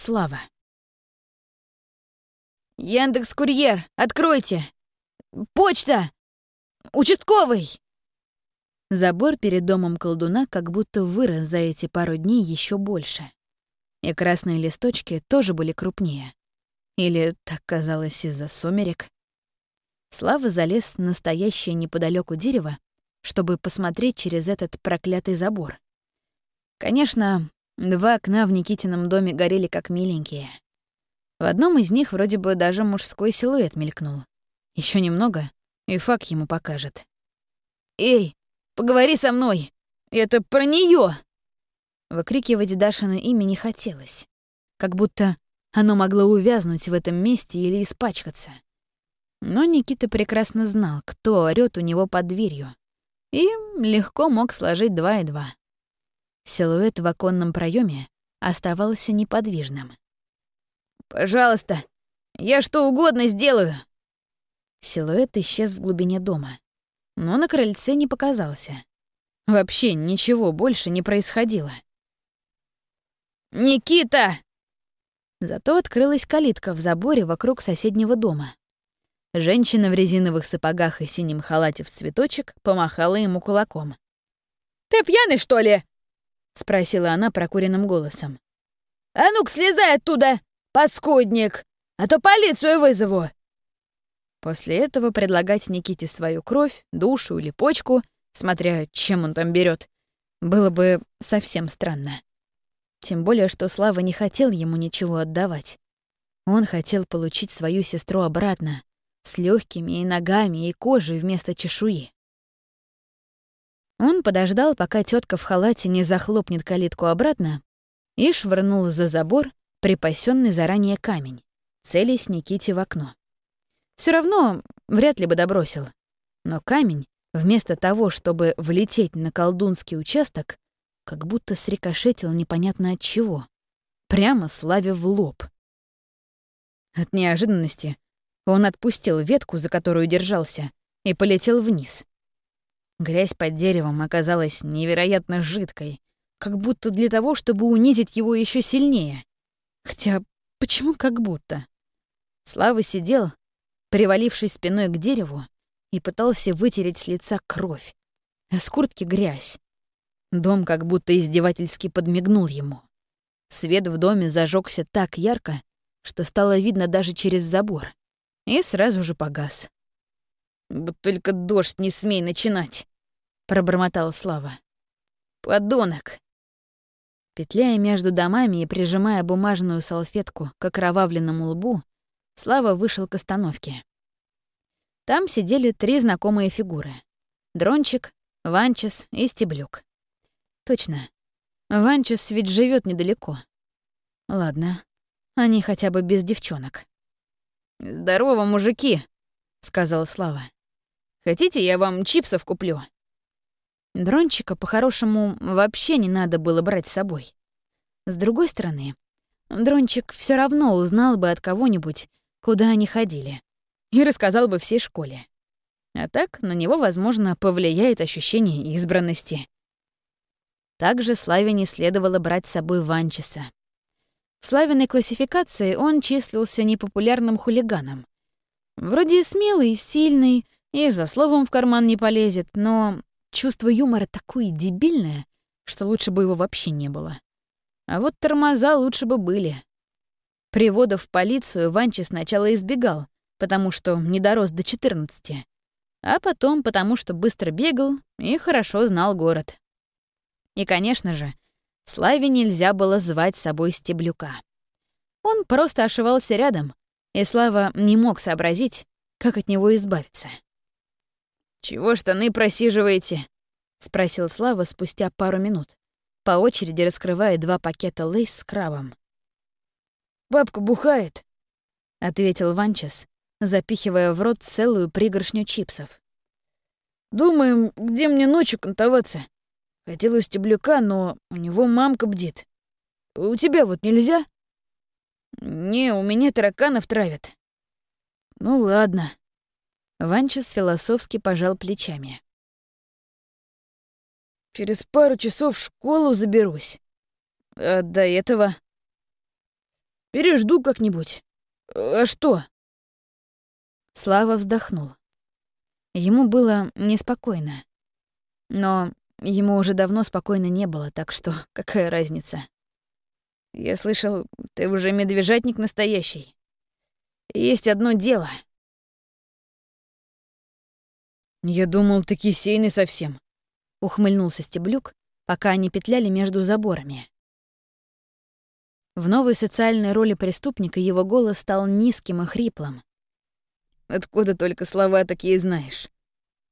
Слава. «Яндекс-курьер, откройте! Почта! Участковый!» Забор перед домом колдуна как будто вырос за эти пару дней еще больше. И красные листочки тоже были крупнее. Или так казалось из-за сумерек. Слава залез на настоящее неподалеку дерево, чтобы посмотреть через этот проклятый забор. Конечно, два окна в Никитином доме горели как миленькие — в одном из них вроде бы даже мужской силуэт мелькнул. Еще немного, и Фак ему покажет. «Эй, поговори со мной! Это про нее! Выкрикивать Дашина имя не хотелось. Как будто оно могло увязнуть в этом месте или испачкаться. Но Никита прекрасно знал, кто орёт у него под дверью, и легко мог сложить два и два. Силуэт в оконном проеме оставался неподвижным. «Пожалуйста, я что угодно сделаю!» Силуэт исчез в глубине дома, но на крыльце не показался. Вообще ничего больше не происходило. «Никита!» Зато открылась калитка в заборе вокруг соседнего дома. Женщина в резиновых сапогах и синем халате в цветочек помахала ему кулаком. «Ты пьяный, что ли?» — спросила она прокуренным голосом. «А ну-ка, слезай оттуда! Паскудник! А то полицию вызову!» После этого предлагать Никите свою кровь, душу или почку, смотря чем он там берет, было бы совсем странно. Тем более, что Слава не хотел ему ничего отдавать. Он хотел получить свою сестру обратно, с легкими и ногами, и кожей вместо чешуи. Он подождал, пока тетка в халате не захлопнет калитку обратно, и швырнул за забор припасенный заранее камень, целясь Никите в окно. Все равно вряд ли бы добросил. Но камень, вместо того, чтобы влететь на колдунский участок, как будто срикошетил непонятно от чего, прямо Славе в лоб. От неожиданности он отпустил ветку, за которую держался, и полетел вниз. Грязь под деревом оказалась невероятно жидкой, как будто для того, чтобы унизить его еще сильнее. Хотя почему как будто? Слава сидел, привалившись спиной к дереву, и пытался вытереть с лица кровь, а с куртки грязь. Дом как будто издевательски подмигнул ему. Свет в доме зажегся так ярко, что стало видно даже через забор, и сразу же погас. «Вот только дождь не смей начинать!» — пробормотал Слава. «Подонок!» Петляя между домами и прижимая бумажную салфетку к окровавленному лбу, Слава вышел к остановке. Там сидели три знакомые фигуры. Дрончик, Ванчес и Стеблюк. Точно. Ванчес ведь живет недалеко. Ладно, они хотя бы без девчонок. «Здорово, мужики», — сказал Слава. «Хотите, я вам чипсов куплю?» Дрончика, по-хорошему, вообще не надо было брать с собой. С другой стороны, Дрончик все равно узнал бы от кого-нибудь, куда они ходили, и рассказал бы всей школе. А так на него, возможно, повлияет ощущение избранности. Также Славе не следовало брать с собой Ванчеса. В Славиной классификации он числился непопулярным хулиганом. Вроде смелый, сильный, и за словом в карман не полезет, но Чувство юмора такое дебильное, что лучше бы его вообще не было. А вот тормоза лучше бы были. Приводов в полицию Ванчи сначала избегал, потому что не дорос до 14, а потом потому что быстро бегал и хорошо знал город. И, конечно же, Славе нельзя было звать с собой Стеблюка. Он просто ошивался рядом, и Слава не мог сообразить, как от него избавиться. «Чего штаны просиживаете?» — спросил Слава спустя пару минут, по очереди раскрывая два пакета лейс с крабом. «Бабка бухает», — ответил Ванчес, запихивая в рот целую пригоршню чипсов. «Думаем, где мне ночью кантоваться. Хотел у стеблюка, но у него мамка бдит. У тебя вот нельзя?» «Не, у меня тараканов травят». «Ну ладно», Ванчес философски пожал плечами. «Через пару часов в школу заберусь. А до этого...» Пережду как-нибудь. А что?» Слава вздохнул. Ему было неспокойно. Но ему уже давно спокойно не было, так что какая разница? «Я слышал, ты уже медвежатник настоящий. Есть одно дело». «Я думал, ты кисейный совсем», — ухмыльнулся Стеблюк, пока они петляли между заборами. В новой социальной роли преступника его голос стал низким и хриплым. «Откуда только слова такие знаешь?»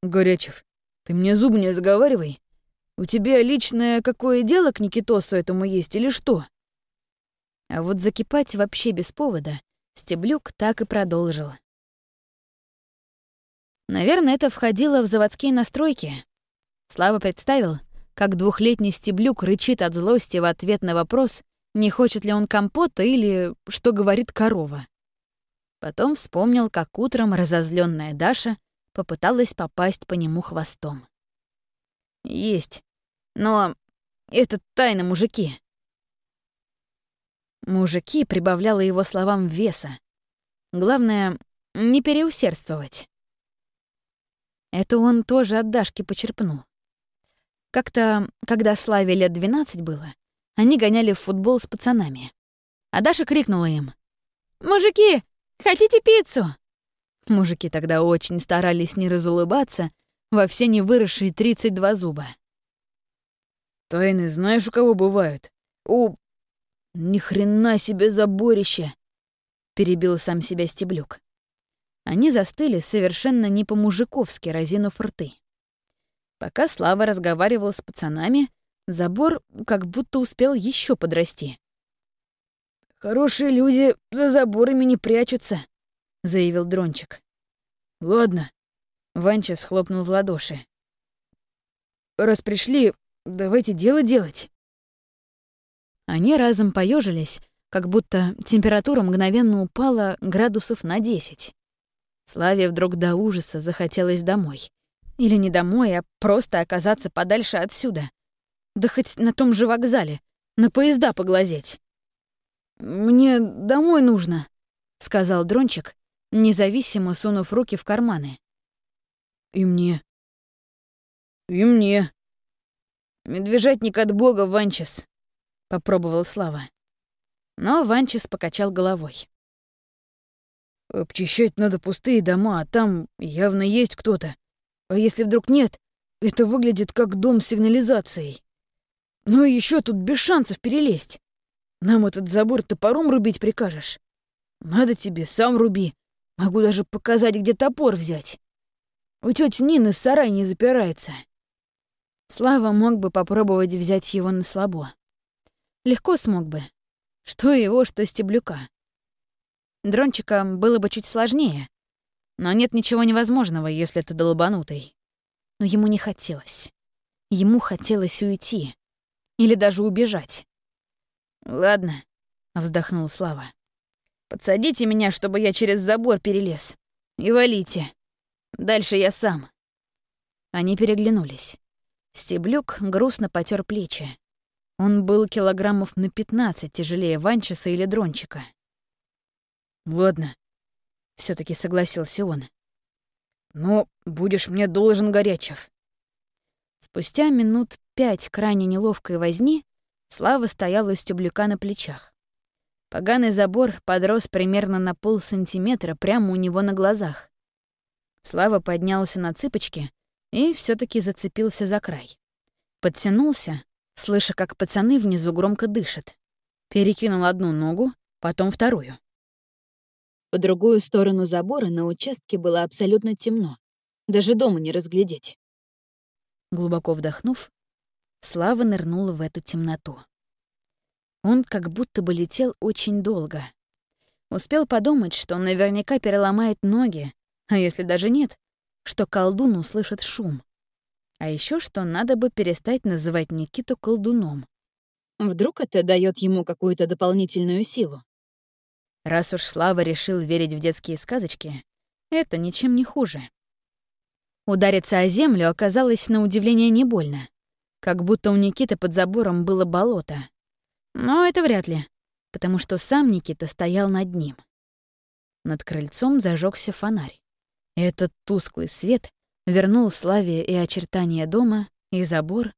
«Горячев, ты мне зуб не заговаривай. У тебя личное какое дело к Никитосу этому есть или что?» А вот закипать вообще без повода Стеблюк так и продолжил. Наверное, это входило в заводские настройки. Слава представил, как двухлетний Стеблюк рычит от злости в ответ на вопрос, не хочет ли он компота или что говорит корова. Потом вспомнил, как утром разозленная Даша попыталась попасть по нему хвостом. «Есть. Но это тайна, мужики. Мужики прибавляло его словам веса. Главное, не переусердствовать. Это он тоже от Дашки почерпнул. Как-то, когда Славе лет 12 было, они гоняли в футбол с пацанами. А Даша крикнула им. «Мужики, хотите пиццу?» Мужики тогда очень старались не разулыбаться во все невыросшие 32 зуба. «Тайны знаешь, у кого бывают? У «Ни хрена себе заборище!» — перебил сам себя Стеблюк. Они застыли совершенно не по-мужиковски, разинув рты. Пока Слава разговаривал с пацанами, забор как будто успел еще подрасти. «Хорошие люди за заборами не прячутся», — заявил Дрончик. «Ладно», — Ванча схлопнул в ладоши. «Раз пришли, давайте дело делать». Они разом поежились, как будто температура мгновенно упала градусов на 10. Славе вдруг до ужаса захотелось домой. Или не домой, а просто оказаться подальше отсюда. Да хоть на том же вокзале, на поезда поглазеть. «Мне домой нужно», — сказал Дрончик, независимо сунув руки в карманы. «И мне». «И мне». «Медвежатник от бога, Ванчес», — попробовал Слава. Но Ванчес покачал головой. «Обчищать надо пустые дома, а там явно есть кто-то. А если вдруг нет, это выглядит как дом с сигнализацией. Ну и еще тут без шансов перелезть. Нам этот забор топором рубить прикажешь? Надо тебе, сам руби. Могу даже показать, где топор взять. У тети Нины сарай не запирается». Слава мог бы попробовать взять его на слабо. Легко смог бы. Что его, что стеблюка. Дрончика было бы чуть сложнее. Но нет ничего невозможного, если ты долбанутый. Но ему не хотелось. Ему хотелось уйти. Или даже убежать. «Ладно», — вздохнул Слава. «Подсадите меня, чтобы я через забор перелез. И валите. Дальше я сам». Они переглянулись. Стеблюк грустно потер плечи. Он был килограммов на 15 тяжелее Ванчеса или Дрончика. «Ладно», — все таки согласился он. «Но будешь мне должен, Горячев». Спустя минут пять крайне неловкой возни Слава стояла у стеблюка на плечах. Поганый забор подрос примерно на полсантиметра прямо у него на глазах. Слава поднялся на цыпочки и все таки зацепился за край. Подтянулся, слыша, как пацаны внизу громко дышат. Перекинул одну ногу, потом вторую. По другую сторону забора на участке было абсолютно темно. Даже дома не разглядеть. Глубоко вдохнув, Слава нырнула в эту темноту. Он как будто бы летел очень долго. Успел подумать, что он наверняка переломает ноги, а если даже нет, что колдун услышит шум. А еще что надо бы перестать называть Никиту колдуном. Вдруг это дает ему какую-то дополнительную силу. Раз уж Слава решил верить в детские сказочки, это ничем не хуже. Удариться о землю оказалось на удивление не больно. Как будто у Никиты под забором было болото. Но это вряд ли. потому что сам Никита стоял над ним. Над крыльцом зажегся фонарь. Этот тусклый свет вернул Славе и очертания дома, и забор,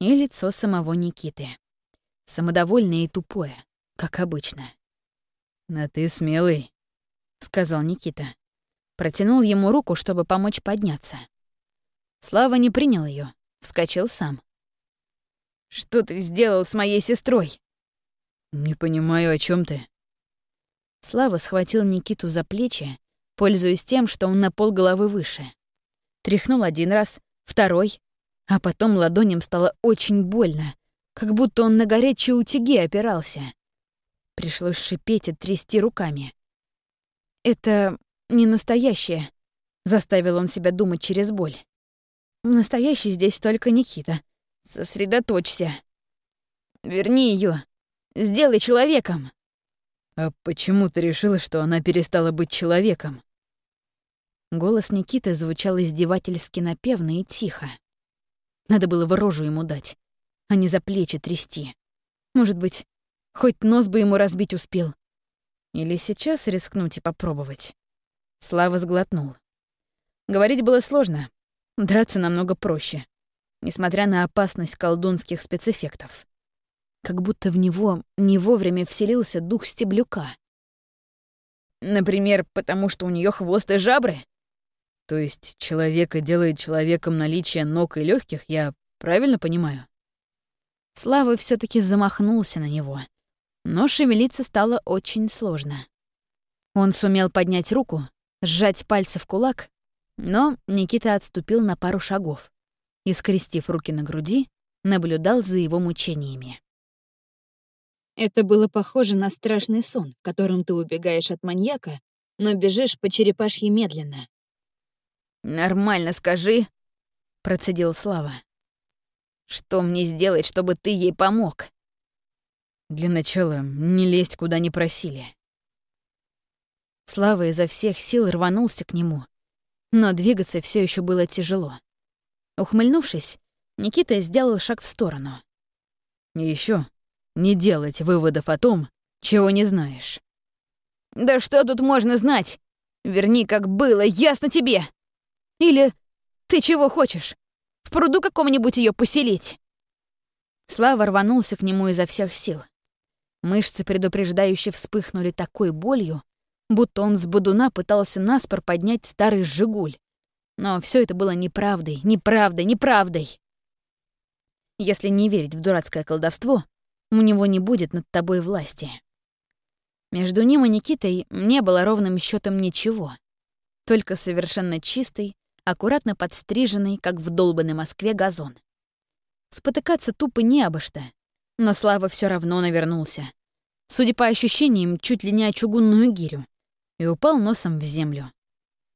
и лицо самого Никиты. Самодовольное и тупое, как обычно. «На ты смелый», — сказал Никита. Протянул ему руку, чтобы помочь подняться. Слава не принял ее, вскочил сам. «Что ты сделал с моей сестрой?» «Не понимаю, о чем ты». Слава схватил Никиту за плечи, пользуясь тем, что он на пол головы выше. Тряхнул один раз, второй, а потом ладоням стало очень больно, как будто он на горячие утюги опирался. Пришлось шипеть и трясти руками. «Это не настоящее», — заставил он себя думать через боль. «Настоящий здесь только Никита. Сосредоточься. Верни ее. Сделай человеком». «А почему ты решила, что она перестала быть человеком?» Голос Никиты звучал издевательски напевно и тихо. Надо было в рожу ему дать, а не за плечи трясти. Может быть, хоть нос бы ему разбить успел. Или сейчас рискнуть и попробовать. Слава сглотнул. Говорить было сложно, драться намного проще, несмотря на опасность колдунских спецэффектов. Как будто в него не вовремя вселился дух стеблюка. Например, потому что у нее хвост и жабры? То есть человека делает человеком наличие ног и легких, я правильно понимаю? Слава все таки замахнулся на него, но шевелиться стало очень сложно. Он сумел поднять руку, сжать пальцы в кулак, но Никита отступил на пару шагов и, скрестив руки на груди, наблюдал за его мучениями. Это было похоже на страшный сон, в котором ты убегаешь от маньяка, но бежишь по черепашьи медленно. «Нормально скажи», — процедил Слава. «Что мне сделать, чтобы ты ей помог?» «Для начала не лезть, куда не просили». Слава изо всех сил рванулся к нему, но двигаться все еще было тяжело. Ухмыльнувшись, Никита сделал шаг в сторону. «И еще не делать выводов о том, чего не знаешь». «Да что тут можно знать? Верни, как было, ясно тебе!» Или ты чего хочешь? В пруду каком-нибудь ее поселить?» Слава рванулся к нему изо всех сил. Мышцы предупреждающе вспыхнули такой болью, будто он с бодуна пытался наспор поднять старый «Жигуль». Но все это было неправдой, неправдой, неправдой. Если не верить в дурацкое колдовство, у него не будет над тобой власти. Между ним и Никитой не было ровным счетом ничего. Только совершенно чистый, аккуратно подстриженный, как в долбанной Москве, газон. Спотыкаться тупо не обо что, но Слава все равно навернулся. Судя по ощущениям, чуть ли не о чугунную гирю, и упал носом в землю.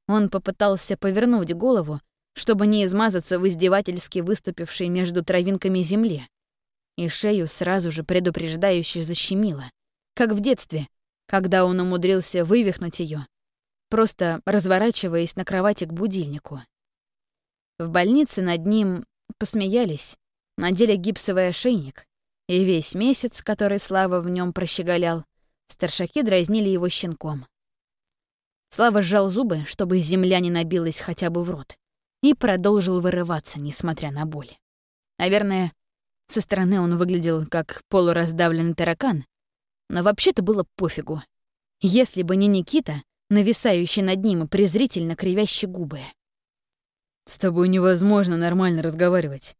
Он попытался повернуть голову, чтобы не измазаться в издевательски выступившей между травинками земле, и шею сразу же предупреждающе защемило, как в детстве, когда он умудрился вывихнуть ее просто разворачиваясь на кровати к будильнику. В больнице над ним посмеялись, надели гипсовый ошейник, и весь месяц, который Слава в нем прощеголял, старшаки дразнили его щенком. Слава сжал зубы, чтобы земля не набилась хотя бы в рот, и продолжил вырываться, несмотря на боль. Наверное, со стороны он выглядел как полураздавленный таракан, но вообще-то было пофигу. Если бы не Никита, нависающий над ним и презрительно кривящий губы. «С тобой невозможно нормально разговаривать,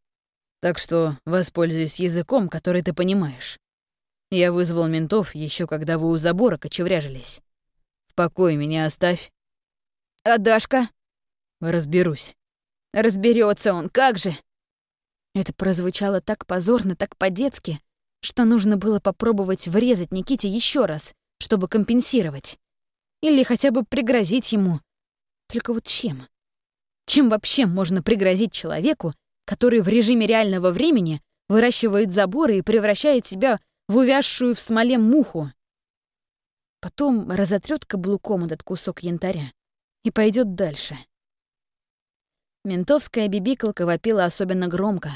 так что воспользуюсь языком, который ты понимаешь. Я вызвал ментов еще когда вы у забора кочевряжились. В покое меня оставь». «А Дашка?» «Разберусь». Разберется он, как же!» Это прозвучало так позорно, так по-детски, что нужно было попробовать врезать Никите еще раз, чтобы компенсировать. Или хотя бы пригрозить ему. Только вот чем? Чем вообще можно пригрозить человеку, который в режиме реального времени выращивает заборы и превращает себя в увязшую в смоле муху? Потом разотрет каблуком этот кусок янтаря и пойдет дальше. Ментовская бибикалка вопила особенно громко,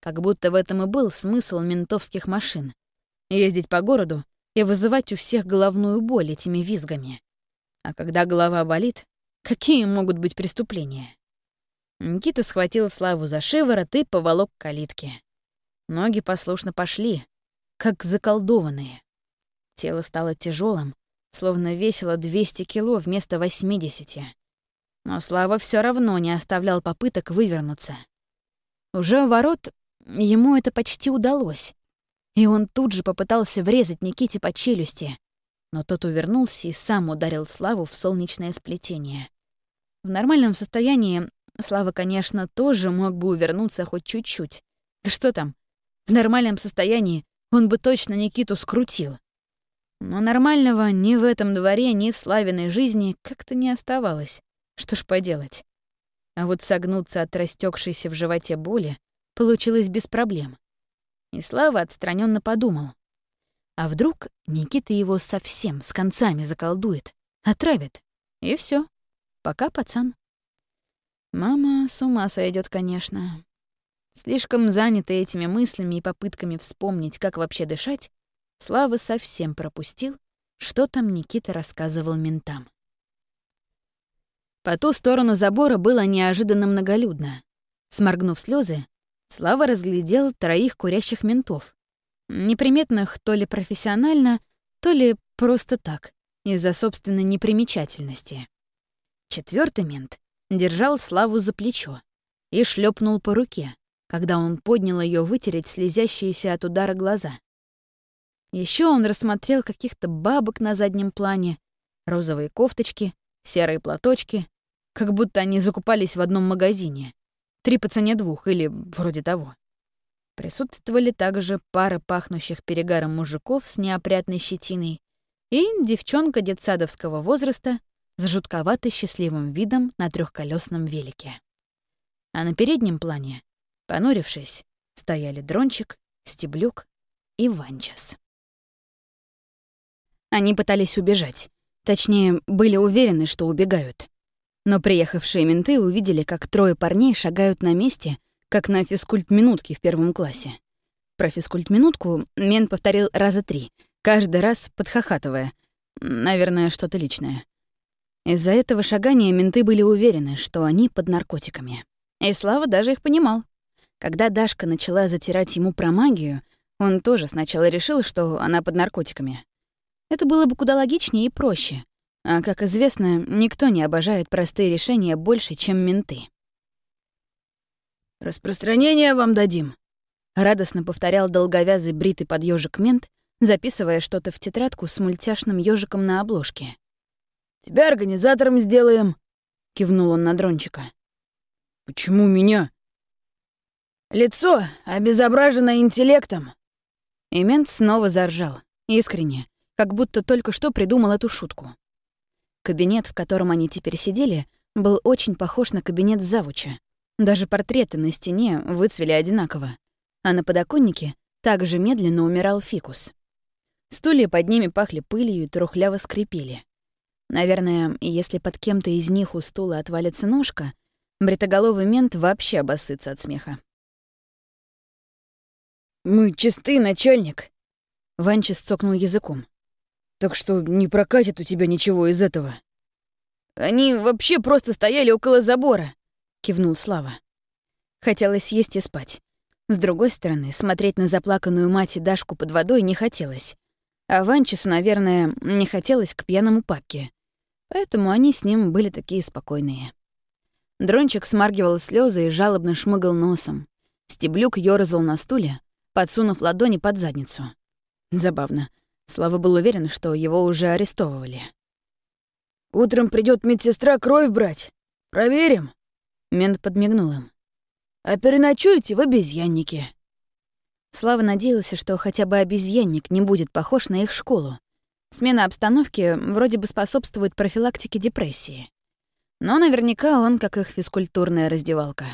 как будто в этом и был смысл ментовских машин — ездить по городу, и вызывать у всех головную боль этими визгами. А когда голова болит, какие могут быть преступления? Никита схватил Славу за шиворот и поволок к калитке. Ноги послушно пошли, как заколдованные. Тело стало тяжелым, словно весило 200 кило вместо 80. Но Слава все равно не оставлял попыток вывернуться. Уже у ворот ему это почти удалось, и он тут же попытался врезать Никите по челюсти, но тот увернулся и сам ударил Славу в солнечное сплетение. В нормальном состоянии Слава, конечно, тоже мог бы увернуться хоть чуть-чуть. Да что там, в нормальном состоянии он бы точно Никиту скрутил. Но нормального ни в этом дворе, ни в Славиной жизни как-то не оставалось. Что ж поделать. А вот согнуться от растекшейся в животе боли получилось без проблем. И Слава отстраненно подумал. А вдруг Никита его совсем с концами заколдует, отравит, и все. Пока пацан. Мама с ума сойдет, конечно. Слишком занятый этими мыслями и попытками вспомнить, как вообще дышать, Слава совсем пропустил, что там Никита рассказывал ментам. По ту сторону забора было неожиданно многолюдно. Сморгнув слезы, Слава разглядел троих курящих ментов. Неприметных то ли профессионально, то ли просто так, из-за собственной непримечательности. Четвертый мент держал Славу за плечо и шлепнул по руке, когда он поднял ее вытереть слезящиеся от удара глаза. Еще он рассмотрел каких-то бабок на заднем плане, розовые кофточки, серые платочки, как будто они закупались в одном магазине. Три по цене двух или вроде того. Присутствовали также пара пахнущих перегаром мужиков с неопрятной щетиной и девчонка детсадовского возраста с жутковато счастливым видом на трехколесном велике. А на переднем плане, понурившись, стояли Дрончик, Стеблюк и Ванчас. Они пытались убежать. Точнее, были уверены, что убегают. Но приехавшие менты увидели, как трое парней шагают на месте, как на физкульт-минутке в первом классе. Про физкульт-минутку мент повторил раза три, каждый раз подхохатывая. Наверное, что-то личное. Из-за этого шагания менты были уверены, что они под наркотиками. И Слава даже их понимал. Когда Дашка начала затирать ему про магию, он тоже сначала решил, что она под наркотиками. Это было бы куда логичнее и проще. А, как известно, никто не обожает простые решения больше, чем менты. «Распространение вам дадим», — радостно повторял долговязый бритый под мент, записывая что-то в тетрадку с мультяшным ёжиком на обложке. «Тебя организатором сделаем», — кивнул он на дрончика. «Почему меня?» «Лицо обезображено интеллектом». И мент снова заржал, искренне, как будто только что придумал эту шутку. Кабинет, в котором они теперь сидели, был очень похож на кабинет завуча. Даже портреты на стене выцвели одинаково, а на подоконнике также медленно умирал фикус. Стулья под ними пахли пылью и трухляво скрипели. Наверное, если под кем-то из них у стула отвалится ножка, бритоголовый мент вообще обоссытся от смеха. «Мы чисты, начальник!» Ванчес цокнул языком. Так что не прокатит у тебя ничего из этого. Они вообще просто стояли около забора, кивнул Слава. Хотелось есть и спать. С другой стороны, смотреть на заплаканную мать и Дашку под водой не хотелось. А Ванчесу, наверное, не хотелось к пьяному папке. Поэтому они с ним были такие спокойные. Дрончик смаргивал слезы и жалобно шмыгал носом. Стеблюк ёрзал на стуле, подсунув ладони под задницу. Забавно. Слава был уверен, что его уже арестовывали. «Утром придет медсестра кровь брать. Проверим». Мент подмигнул им. «А переночуете в обезьяннике». Слава надеялся, что хотя бы обезьянник не будет похож на их школу. Смена обстановки вроде бы способствует профилактике депрессии. Но наверняка он, как их физкультурная раздевалка.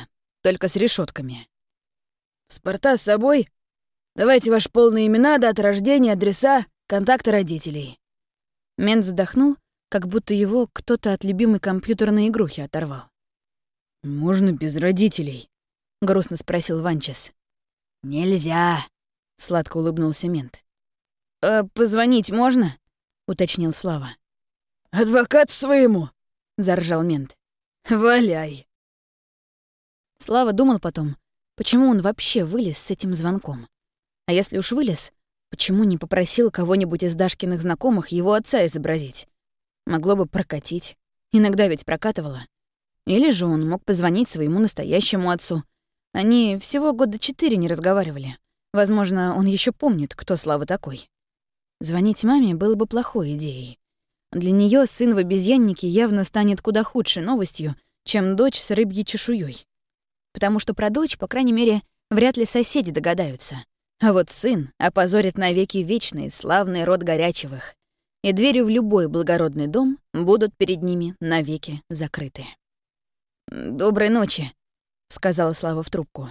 Только с решетками. «Спорта с собой? Давайте ваши полные имена, дата рождения, адреса, Контакты родителей. Мент вздохнул, как будто его кто-то от любимой компьютерной игрухи оторвал. «Можно без родителей?» — грустно спросил Ванчес. «Нельзя», — сладко улыбнулся мент. «А позвонить можно?» — уточнил Слава. «Адвокату своему!» — заржал мент. «Валяй!» Слава думал потом, почему он вообще вылез с этим звонком. А если уж вылез, почему не попросил кого-нибудь из Дашкиных знакомых его отца изобразить? Могло бы прокатить. Иногда ведь прокатывало. Или же он мог позвонить своему настоящему отцу. Они всего года четыре не разговаривали. Возможно, он еще помнит, кто Слава такой. Звонить маме было бы плохой идеей. Для нее сын в обезьяннике явно станет куда худшей новостью, чем дочь с рыбьей чешуей. Потому что про дочь, по крайней мере, вряд ли соседи догадаются. А вот сын опозорит навеки вечный славный род Горячевых, и двери в любой благородный дом будут перед ними навеки закрыты. «Доброй ночи», — сказала Слава в трубку.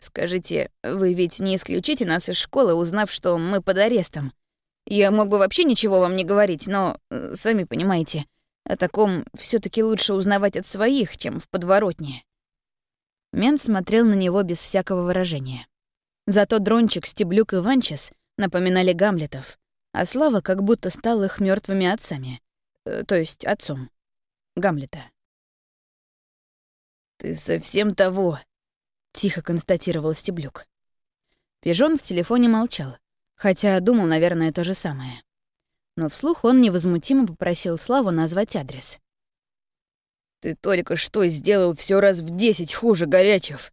«Скажите, вы ведь не исключите нас из школы, узнав, что мы под арестом? Я мог бы вообще ничего вам не говорить, но, э, сами понимаете, о таком все таки лучше узнавать от своих, чем в подворотне». Мент смотрел на него без всякого выражения. Зато Дрончик, Стеблюк и Ванчес напоминали Гамлетов, а Слава как будто стал их мертвыми отцами, э, то есть отцом Гамлета. «Ты совсем того», — тихо констатировал Стеблюк. Пижон в телефоне молчал, хотя думал, наверное, то же самое. Но вслух он невозмутимо попросил Славу назвать адрес. «Ты только что сделал все раз в десять хуже Горячев!»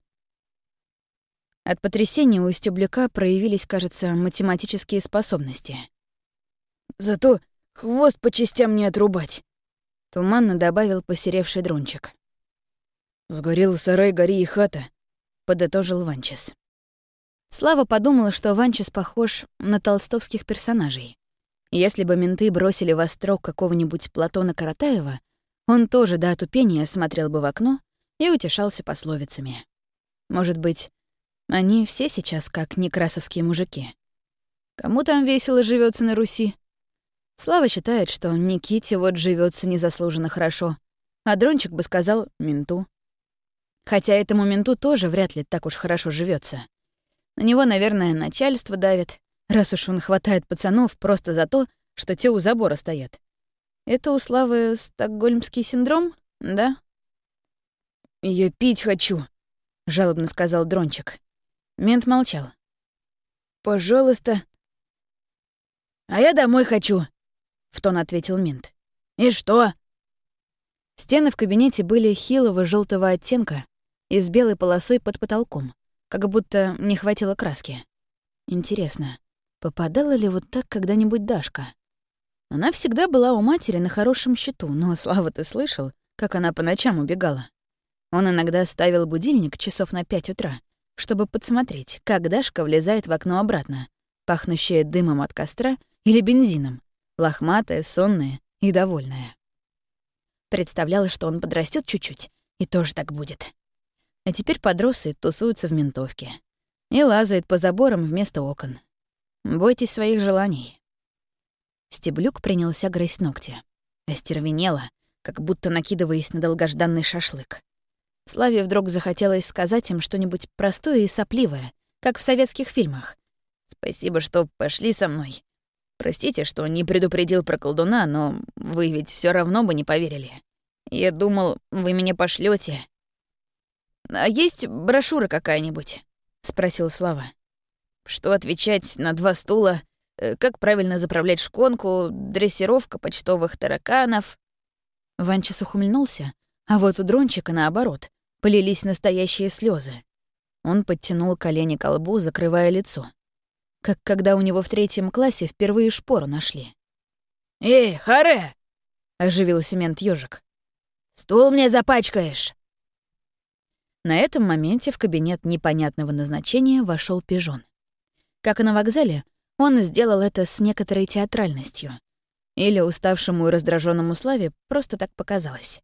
От потрясения у Стеблюка проявились, кажется, математические способности. «Зато хвост по частям не отрубать», — туманно добавил посеревший дрончик. «Сгорел сарай, гори и хата», — подытожил Ванчес. Слава подумала, что Ванчес похож на толстовских персонажей. Если бы менты бросили во строк какого-нибудь Платона Каратаева, он тоже до отупения смотрел бы в окно и утешался пословицами. Может быть, они все сейчас как некрасовские мужики. Кому там весело живется на Руси? Слава считает, что Никите вот живется незаслуженно хорошо, а Дрончик бы сказал «менту». Хотя этому менту тоже вряд ли так уж хорошо живется. На него, наверное, начальство давит, раз уж он хватает пацанов просто за то, что те у забора стоят. Это у Славы стокгольмский синдром, да? «Я пить хочу», — жалобно сказал Дрончик. Мент молчал. «Пожалуйста». «А я домой хочу», — в тон ответил мент. «И что?» Стены в кабинете были хилого желтого оттенка, и с белой полосой под потолком, как будто не хватило краски. Интересно, попадала ли вот так когда-нибудь Дашка? Она всегда была у матери на хорошем счету, но Слава ты слышал, как она по ночам убегала. Он иногда ставил будильник часов на пять утра, чтобы подсмотреть, как Дашка влезает в окно обратно, пахнущее дымом от костра или бензином, лохматая, сонная и довольная. Представляла, что он подрастет чуть-чуть, и тоже так будет. А теперь подрос и тусуется в ментовке. И лазает по заборам вместо окон. Бойтесь своих желаний. Стеблюк принялся грызть ногти. Остервенело, как будто накидываясь на долгожданный шашлык. Славе вдруг захотелось сказать им что-нибудь простое и сопливое, как в советских фильмах. «Спасибо, что пошли со мной. Простите, что не предупредил про колдуна, но вы ведь все равно бы не поверили. Я думал, вы меня пошлете. «А есть брошюра какая-нибудь?» — спросил Слава. «Что отвечать на два стула? Э, как правильно заправлять шконку? Дрессировка почтовых тараканов?» Ванчес ухмыльнулся, а вот у Дрончика, наоборот, полились настоящие слезы. Он подтянул колени к лбу, закрывая лицо. Как когда у него в третьем классе впервые шпору нашли. «Эй, харе!» — оживился мент ёжик. «Стул мне запачкаешь!» На этом моменте в кабинет непонятного назначения вошел пижон. Как и на вокзале, он сделал это с некоторой театральностью. Или уставшему и раздраженному Славе просто так показалось.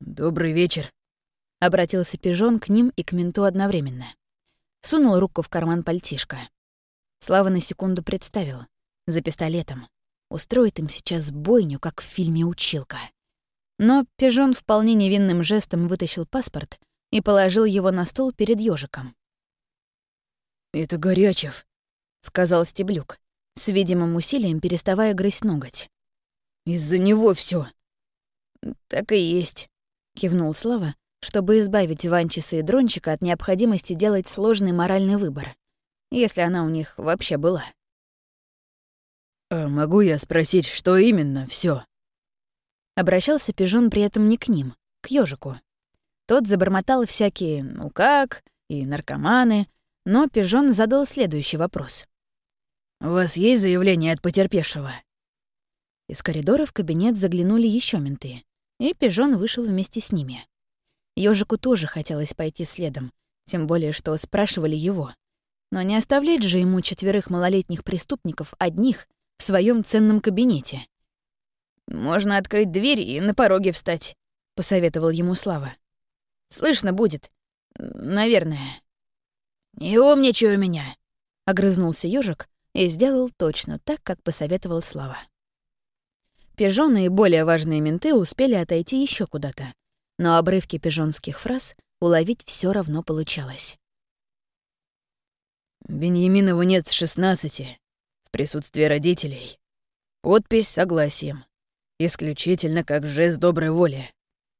«Добрый вечер», — обратился пижон к ним и к менту одновременно. Сунул руку в карман пальтишка. Слава на секунду представил. За пистолетом. Устроит им сейчас бойню, как в фильме «Училка». Но пижон вполне невинным жестом вытащил паспорт и положил его на стол перед ёжиком. «Это Горячев», — сказал Стеблюк. с видимым усилием переставая грызть ноготь. «Из-за него все. «Так и есть», — кивнул Слава, чтобы избавить Ванчиса и Дрончика от необходимости делать сложный моральный выбор, если она у них вообще была. «А могу я спросить, что именно все? Обращался пижон при этом не к ним, к ежику. Тот забормотал всякие «ну как» и «наркоманы», но пижон задал следующий вопрос. «У вас есть заявление от потерпевшего?» Из коридора в кабинет заглянули еще менты, и пижон вышел вместе с ними. Ёжику тоже хотелось пойти следом, тем более что спрашивали его. Но не оставлять же ему четверых малолетних преступников одних в своем ценном кабинете. «Можно открыть дверь и на пороге встать», — посоветовал ему Слава. «Слышно будет. Наверное». «Не умничай у меня», — огрызнулся ёжик и сделал точно так, как посоветовал Слава. Пижоны и более важные менты успели отойти еще куда-то, но обрывки пижонских фраз уловить все равно получалось. «Беньяминову нет с шестнадцати, в присутствии родителей. Подпись согласием. Исключительно как жест доброй воли.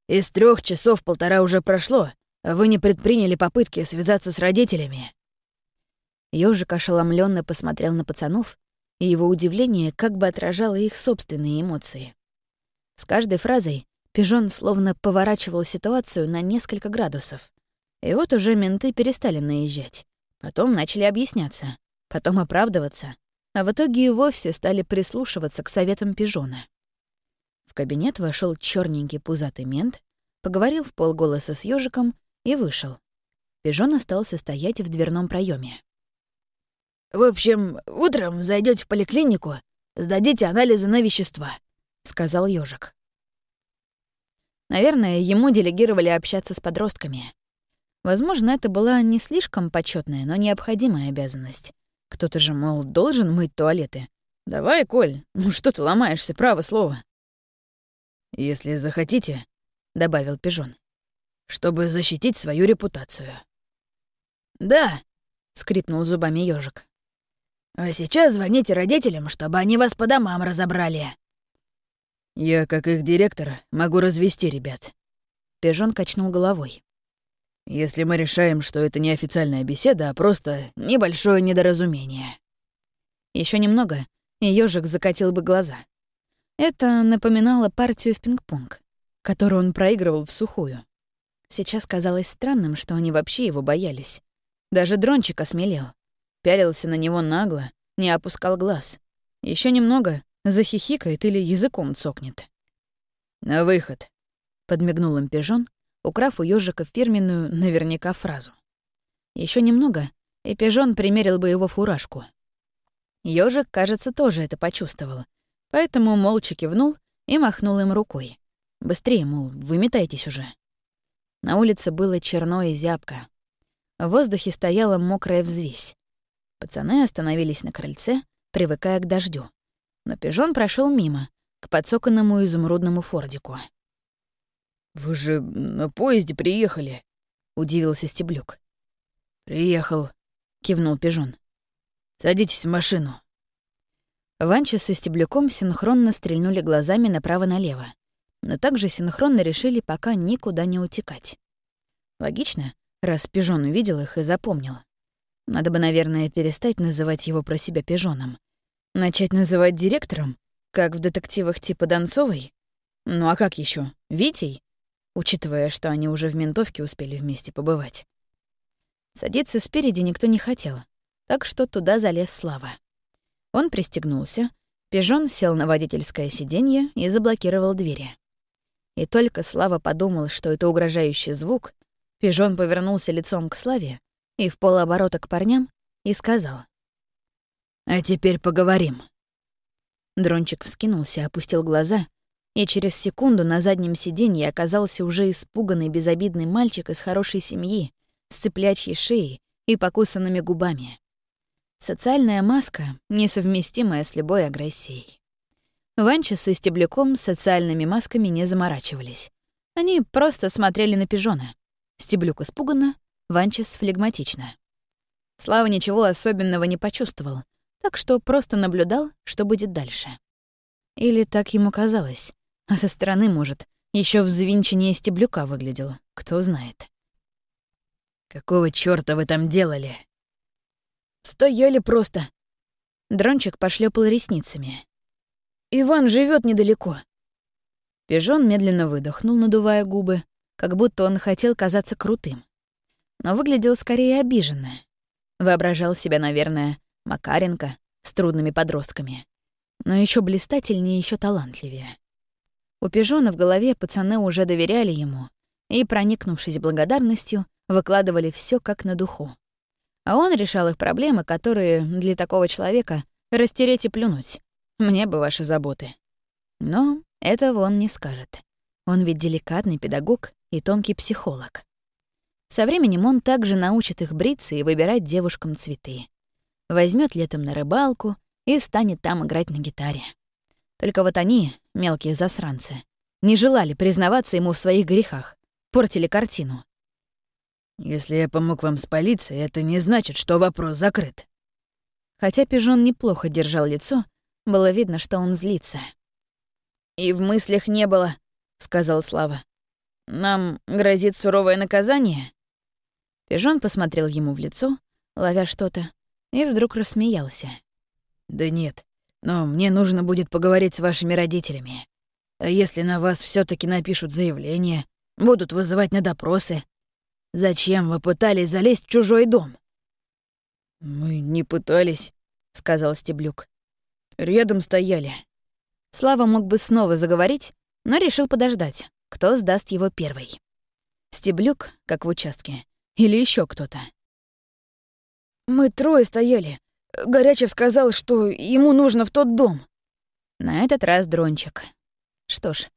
Из трех часов полтора уже прошло, а вы не предприняли попытки связаться с родителями». Ёжик ошеломленно посмотрел на пацанов, и его удивление как бы отражало их собственные эмоции. С каждой фразой Пижон словно поворачивал ситуацию на несколько градусов. И вот уже менты перестали наезжать. Потом начали объясняться, потом оправдываться, а в итоге и вовсе стали прислушиваться к советам Пижона. В кабинет вошел черненький пузатый мент, поговорил в полголоса с ежиком и вышел. Пижон остался стоять в дверном проеме. «В общем, утром зайдете в поликлинику, сдадите анализы на вещества», — сказал ежик. Наверное, ему делегировали общаться с подростками. Возможно, это была не слишком почетная, но необходимая обязанность. Кто-то же, мол, должен мыть туалеты. Давай, Коль, ну что ты ломаешься, право слово. «Если захотите», — добавил Пижон, — «чтобы защитить свою репутацию». «Да», — скрипнул зубами ежик. «А сейчас звоните родителям, чтобы они вас по домам разобрали». «Я, как их директор, могу развести ребят». Пижон качнул головой. «Если мы решаем, что это не официальная беседа, а просто небольшое недоразумение». Еще немного, и ёжик закатил бы глаза. Это напоминало партию в пинг-понг, которую он проигрывал в сухую. Сейчас казалось странным, что они вообще его боялись. Даже дрончик осмелел. Пялился на него нагло, не опускал глаз. Еще немного, захихикает или языком цокнет. «На выход», — подмигнул им пижон, украв у ежика фирменную наверняка фразу. Еще немного, и пижон примерил бы его фуражку. Ёжик, кажется, тоже это почувствовал, поэтому молча кивнул и махнул им рукой. Быстрее, мол, выметайтесь уже. На улице было черно и зябко. В воздухе стояла мокрая взвесь. Пацаны остановились на крыльце, привыкая к дождю но пижон прошел мимо, к подсоканному изумрудному фордику. «Вы же на поезде приехали», — удивился Стеблюк. «Приехал», — кивнул пижон. «Садитесь в машину». Ванча со Стеблюком синхронно стрельнули глазами направо-налево, но также синхронно решили пока никуда не утекать. Логично, раз пижон увидел их и запомнил. Надо бы, наверное, перестать называть его про себя пижоном. Начать называть директором? Как в детективах типа Донцовой? Ну а как еще? Витей? Учитывая, что они уже в ментовке успели вместе побывать. Садиться спереди никто не хотел, так что туда залез Слава. Он пристегнулся, пижон сел на водительское сиденье и заблокировал двери. И только Слава подумал, что это угрожающий звук, пижон повернулся лицом к Славе и в полоборота к парням и сказал. А теперь поговорим. Дрончик вскинулся, опустил глаза, и через секунду на заднем сиденье оказался уже испуганный безобидный мальчик из хорошей семьи, с цыплячьей шеей и покусанными губами. Социальная маска, несовместимая с любой агрессией. Ванча со Стебляком с социальными масками не заморачивались. Они просто смотрели на пижона. Стеблюк испуганно, Ванчес флегматично. Слава ничего особенного не почувствовал, так что просто наблюдал, что будет дальше. Или так ему казалось, а со стороны, может, еще взвинченнее стеблюка выглядел, кто знает. «Какого чёрта вы там делали?» «Стояли просто». Дрончик пошлепал ресницами. «Иван живет недалеко». Пижон медленно выдохнул, надувая губы, как будто он хотел казаться крутым. Но выглядел скорее обиженно. Воображал себя, наверное, Макаренко с трудными подростками. Но еще блистательнее, еще талантливее. У Пижона в голове пацаны уже доверяли ему и, проникнувшись благодарностью, выкладывали все как на духу. А он решал их проблемы, которые для такого человека растереть и плюнуть. Мне бы ваши заботы. Но этого он не скажет. Он ведь деликатный педагог и тонкий психолог. Со временем он также научит их бриться и выбирать девушкам цветы. Возьмет летом на рыбалку и станет там играть на гитаре. Только вот они, мелкие засранцы, не желали признаваться ему в своих грехах, портили картину. «Если я помог вам с полицией, это не значит, что вопрос закрыт». Хотя Пижон неплохо держал лицо, было видно, что он злится. «И в мыслях не было», — сказал Слава. «Нам грозит суровое наказание?» Пижон посмотрел ему в лицо, ловя что-то, и вдруг рассмеялся. «Да нет, но мне нужно будет поговорить с вашими родителями. А если на вас все таки напишут заявление, будут вызывать на допросы, зачем вы пытались залезть в чужой дом?» «Мы не пытались», — сказал Стеблюк. «Рядом стояли». Слава мог бы снова заговорить, но решил подождать, кто сдаст его первый. Стеблюк, как в участке, или еще кто-то. «Мы трое стояли. Горячев сказал, что ему нужно в тот дом». На этот раз Дрончик. Что ж,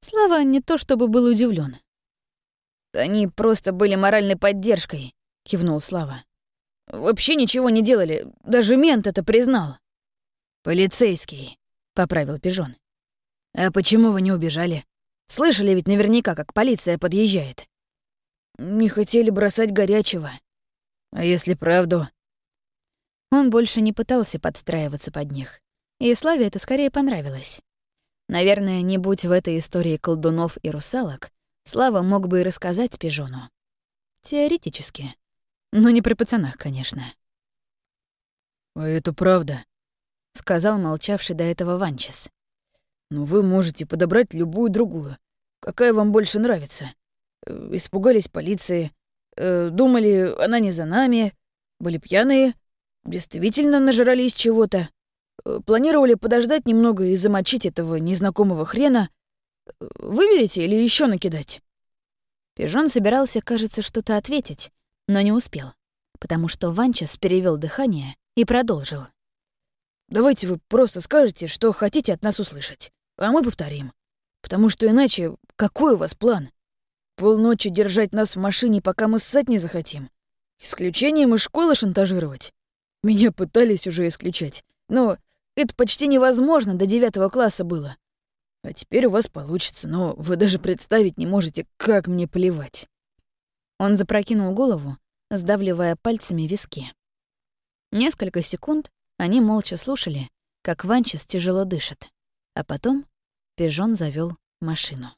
Слава не то чтобы был удивлен. «Они просто были моральной поддержкой», — кивнул Слава. «Вообще ничего не делали, даже мент это признал». «Полицейский», — поправил Пижон. «А почему вы не убежали? Слышали ведь наверняка, как полиция подъезжает». «Не хотели бросать горячего». «А если правду?» Он больше не пытался подстраиваться под них. И Славе это скорее понравилось. Наверное, не будь в этой истории колдунов и русалок, Слава мог бы и рассказать Пижону. Теоретически. Но не при пацанах, конечно. «А это правда», — сказал молчавший до этого Ванчес. «Но вы можете подобрать любую другую. Какая вам больше нравится? Э, испугались полиции, э, думали, она не за нами, были пьяные, Действительно нажрались чего-то. Э, планировали подождать немного и замочить этого незнакомого хрена. Выберите или еще накидать?» Пижон собирался, кажется, что-то ответить, но не успел, потому что Ванчес перевел дыхание и продолжил. «Давайте вы просто скажете, что хотите от нас услышать, а мы повторим. Потому что иначе какой у вас план? Полночи держать нас в машине, пока мы ссать не захотим? Исключением из школы шантажировать? Меня пытались уже исключать, но это почти невозможно, до девятого класса было. А теперь у вас получится, но вы даже представить не можете, как мне плевать». Он запрокинул голову, сдавливая пальцами виски. Несколько секунд они молча слушали, как Ванчес тяжело дышит, а потом Пижон завел машину.